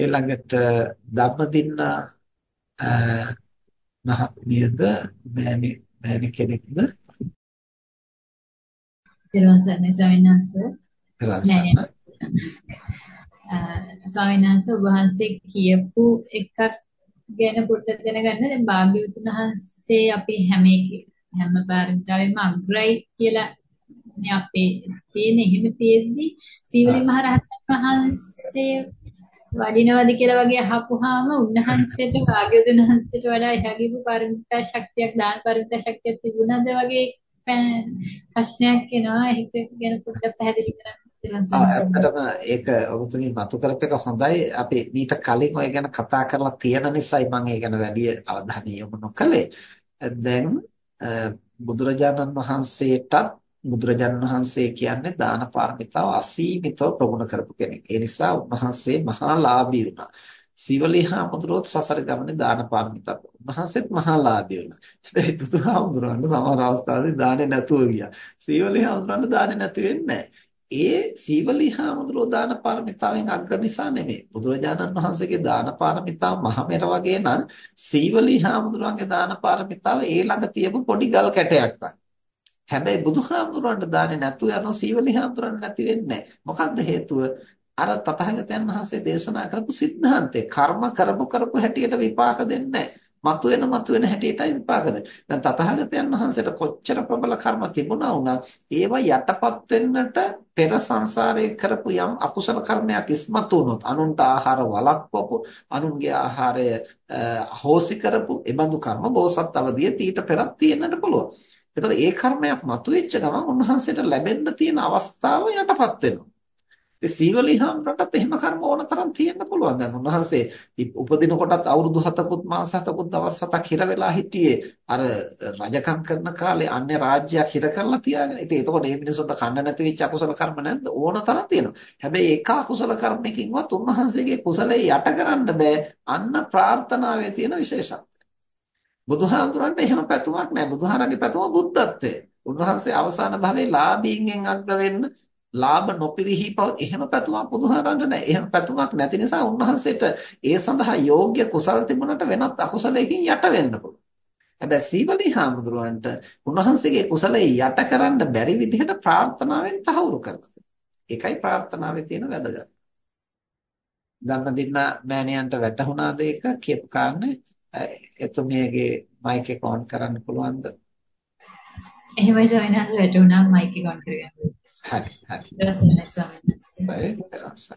ඊළඟට ධම්මදින්න මහත්මියද මෑණි මෑණි කෙනෙක්ද? තිරුවන්සරණයි ස්වාමීන් වහන්සේ. ස්වාමීන් වහන්සේ ඔබ වහන්සේ කියපු එකක් ගැන පොඩ්ඩක් දැනගන්න දැන් භාග්‍යවතුන් වහන්සේ අපි හැම හැම පාරමිතාවෙම අග්‍රයි කියලා නේ අපේ තියෙන එහෙම තියෙද්දි සීවලි මහ රහතන් වහන්සේ වඩිනවද කියලා වගේ අහපුවාම උන්වහන්සේට භාග්‍යවතුන් වහන්සේට වඩා එහා ගිහපු පරිමිතා ශක්තියක් දාන පරිමිතා ශක්තියක් තිබුණාද වගේ ප්‍රශ්නයක් එනවා. ඒක ගැන පොඩ්ඩක් පැහැදිලි කරන්න ඇත්තටම ඒක ඔබතුමී මතු කරපේක හොඳයි. අපි මීට කලින් ඔය ගැන කතා කරලා තියෙන නිසායි මම ඒ ගැන වැඩි අවධානය යොමු නොකළේ. දැන් බුදුරජාණන් වහන්සේටත් බුදුරජාණන් වහන්සේ කියන්නේ දාන පාරමිතාව අසීමිතව ප්‍රගුණ කරපු කෙනෙක්. ඒ නිසා උන්වහන්සේ මහා ලාභී වුණා. සීවලී හාමුදුරුවෝත් සසර ගමනේ දාන පාරමිතා උන්වහන්සේත් මහා ලාභී වුණා. හැබැයි බුදුහාමුදුරන්ට සමහර අවස්ථාවලදී දාන්නේ නැතුව ගියා. සීවලී හාමුදුරන්ට දාන්නේ නැති වෙන්නේ ඒ සීවලී හාමුදුරුවෝ දාන පාරමිතාවෙන් අග්‍ර නිසා නෙමෙයි. බුදුරජාණන් වහන්සේගේ දාන පාරමිතාව මහමෙර වගේ නම් සීවලී හාමුදුරුවන්ගේ දාන පාරමිතාව ඒ ළඟ තියපු පොඩි ගල් කැටයක් වගේ. හැබැයි බුදුහාමුදුරන්ට දාන්නේ නැතුව යන සීවලි හාමුදුරන්ට නැති වෙන්නේ මොකද්ද හේතුව? අර තථාගතයන් වහන්සේ දේශනා කරපු સિદ્ધාන්තේ කර්ම කරපු කරපු හැටියට විපාක දෙන්නේ මතුවෙන මතුවෙන හැටියටයි විපාක දෙන්නේ. දැන් තථාගතයන් වහන්සේට කොච්චර ප්‍රබල කර්ම තිබුණා වුණත් ඒවා යටපත් වෙන්නට පෙර සංසාරයේ කරපු යම් අකුසල කර්මයක් ඉස්මතු වුණොත් අනුන්ට ආහාර වළක්වපු අනුන්ගේ ආහාරය හොසි කරපු එබඳු කර්ම බෝසත් අවදියේ තීට පෙරක් තියෙන්නට පුළුවන්. එතකොට ඒ කර්මයක් මතුවෙච්ච ගමන් උන්වහන්සේට ලැබෙන්න තියෙන අවස්ථාව යටපත් වෙනවා. ඒ සීවලී හාමුදුරන්ටත් එහෙම කර්ම ඕන තරම් තියෙන්න පුළුවන්. දැන් උන්වහන්සේ උපදින කොටත් අවුරුදු 7කුත් මාස 7කුත් දවස් 7ක් හිර වෙලා හිටියේ අර රජකම් කරන කාලේ අන්‍ය රාජ්‍යයක් හිර කරලා තියාගෙන. ඉතින් එතකොට මේ මිනිසුන්ට කන්න නැති වෙච්ච අකුසල කර්ම නැද්ද? ඕන තරම් තියෙනවා. හැබැයි ඒක අකුසල කර්මයකින්වත් උන්වහන්සේගේ කුසලයේ යට කරන්න බෑ. අන්න ප්‍රාර්ථනාවේ තියෙන විශේෂත්වය. බුදුහාමුදුරන්ට එහෙම පැතුමක් නැහැ. බුදුහාරගේ පැතුම බුද්ධත්වය. උන්වහන්සේ අවසාන භවයේ ලාභීන්ගෙන් අග්‍ර වෙන්න ලාභ නොපිරිහි පව එහෙම පැතුමක් බුදුහාරන්ට නැහැ. එහෙම පැතුමක් නැති නිසා උන්වහන්සේට ඒ සඳහා යෝග්‍ය කුසල් තිබුණට වෙනත් අකුසලයකින් යට වෙන්න පුළුවන්. හැබැයි සීවලී හාමුදුරුවන්ට උන්වහන්සේගේ කුසලයේ යට කරන්න බැරි විදිහට ප්‍රාර්ථනාවෙන් තහවුරු කරනවා. ඒකයි ප්‍රාර්ථනාවේ තියෙන වැදගත්. ධම්මදින්න මෑණියන්ට වැටහුණාද ඒක කියපු කාරණේ එතුමියගේ මයික් එක ඔන් කරන්න පුළුවන්ද? එහෙමයි ස්වාමීන් වහන්සේ වැටුණා මයික් එක ඔන් කරගන්න. හරි හරි. දර්ශනයි ස්වාමීන් වහන්සේ.